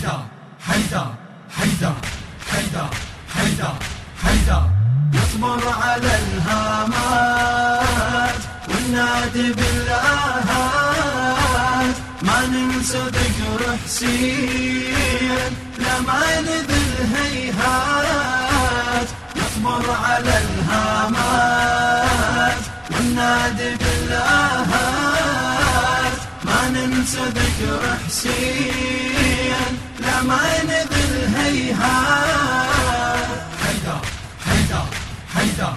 حيدر حيدر حيدر حيدر حيدر حيدر. يطمر على الهامات والنادي بالآهات. ما ننسى ذكر حسين لما نذل هيهات يطمر على الهامات والنادي بالآهات. ما ننسى ذكر حسين. لما نذل هيهات. حيدر حيدر حيدر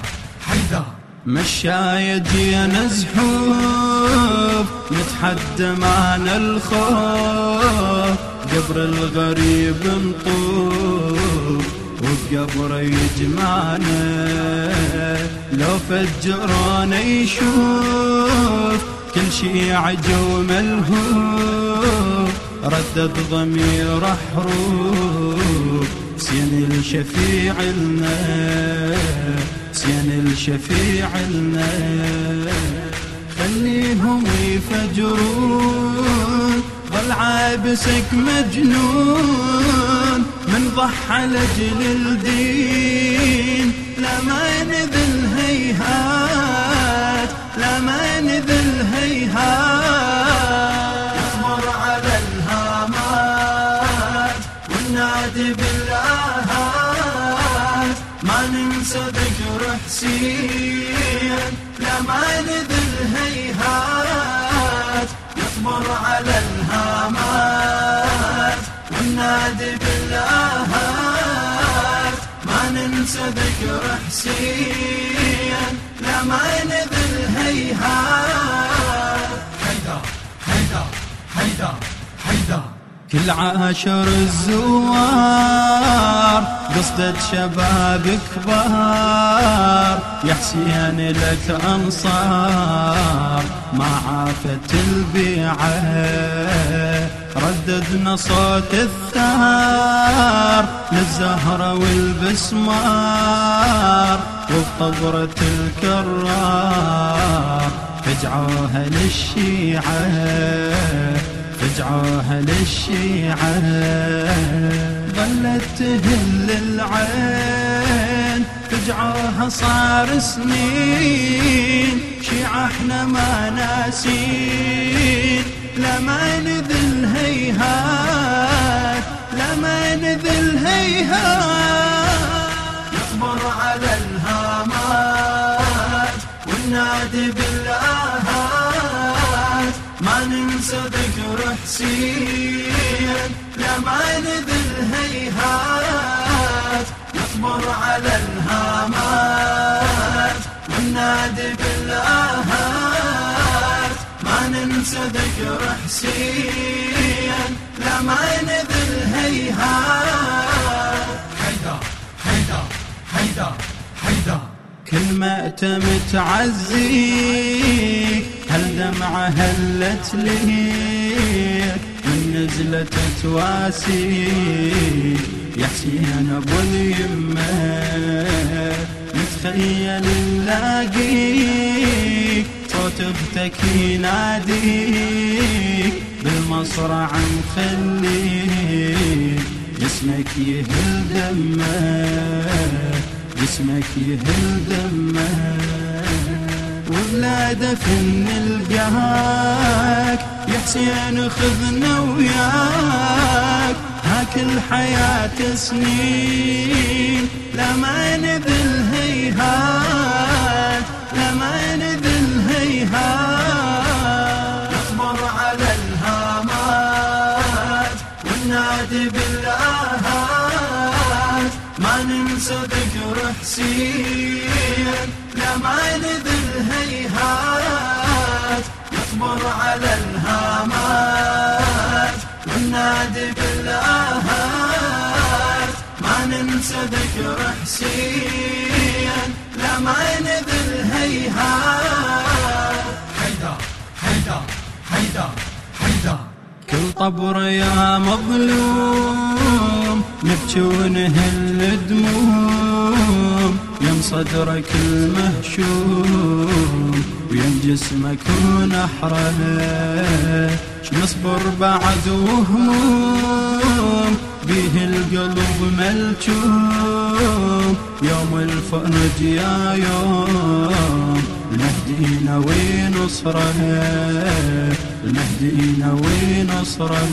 حيدر مشايد زحوف نتحدى معنا الخوف. قبر الغريب نطوف وبقبره يجمعنا. لو فجرنا يشوف كل شي عجو ملهوف ردد ضمير حروف سين الشفيع لنا سين الشفيع لنا. خليهم يفجرون ظل عابسك مجنون. من ضحى لجل الدين لما نذل هيهات ذكر حسين لما نذل هيهات يطمر على الهامات. والنادي بالآهات ما ننسى ذكر حسين. لما نذل هيهات. حيدر حيدر حيدر حيدر كل عاشر الزوار قصدت شباب كبار. يا حسين لك أنصار ما عافت البيعة. رددنا صوت الثار للزهرة والبسمار وبطبرة الكرار. فجعوها للشيعة فجعوها للشيعة. ظلت تهل العين فجعوها صار سنين شيعة ما ناسين. لما نذل هيهات لما نذل هيهات. يطمر على الهامات والنادي بالآهات. ما ننسى ذكر حسين. لما نذل والنادي بالآهات. ما ننسى ذكر حسين لما نذل هيهات حيدر حيدر حيدر حيدر. كل ما تمت تعزيك هل دمعة هلت ليك من نزلة تواسيك يا حسين أبو اليمة. نتخيل نلاقيك صوت أختك يناديك بالمصرع نخليك جسمك يهل دمك جسمك يهل دمك وبلاده فن القهاك يا حسين خذنا وياك. هاك الحياة سنين. لما نذل هيهات لما نذل هيهات. يطمر على الهامات والنادي بالآهات. ما ننسى ذكر حسين. لما نذل هيهات يطمر على الهامات والنادي ما ننسى ذكر حسين لما نذل هيهات. حيدر حيدر حيدر حيدر كل طبر يا مظلوم نبكي ونهل دموم يم صدرك المهشوم. جسمك ونحره نصبر بعد وهموم القلب ملجوم. يوم الفرج يا يوم. المهدي نوي نصره المهدي نوي نصره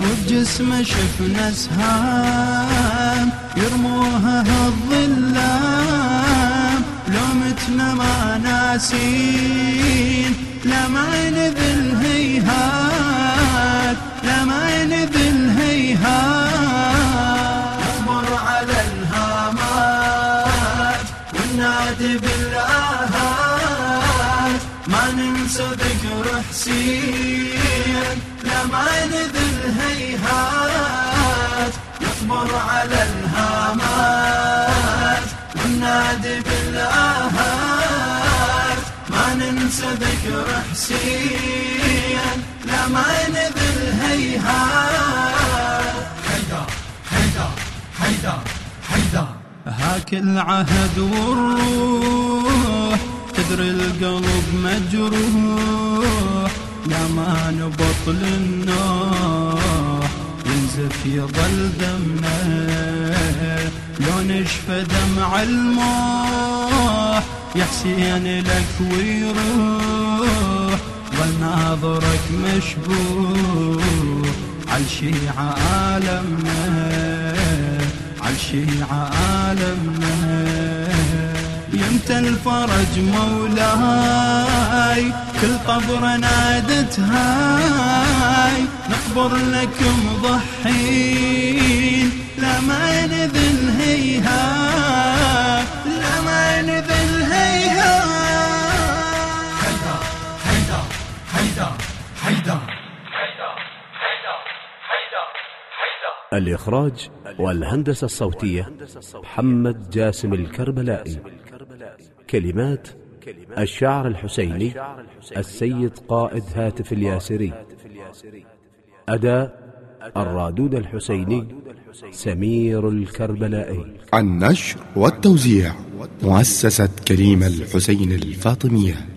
وبجسمه شفنا سهام يرموها الظلام ما ناسين لما نذل هيهات لما نذل هيهات نصبر على الهامات وننادي بالآهات. ما ننسى ذكر حسين. لما نذل هيهات نصبر على الهامات وننادي بالآهات. ننسى ذكر حسين. لما نذل هيهات. حيدر حيدر حيدر حيدر هاك العهد والروح تدري القلب مجروح. لا ما نبطل النوح ينزف يظل دمنا لو نشفى دمع الموح يا حسين لك ويروح ظل ناظرك مشبوح عالشيعة عالمنا عالشيعة عالمنا. يمتى الفرج مولاي كل قبر نادت هاي نقبر لك مضحين لما نذل هيها لما نذل الإخراج والهندسة الصوتية محمد جاسم الكربلائي. كلمات الشاعر الحسيني السيد قائد هاتف الياسري. أداء الرادود الحسيني سمير الكربلائي. النشر والتوزيع مؤسسة كريم الحسين الفاطمية.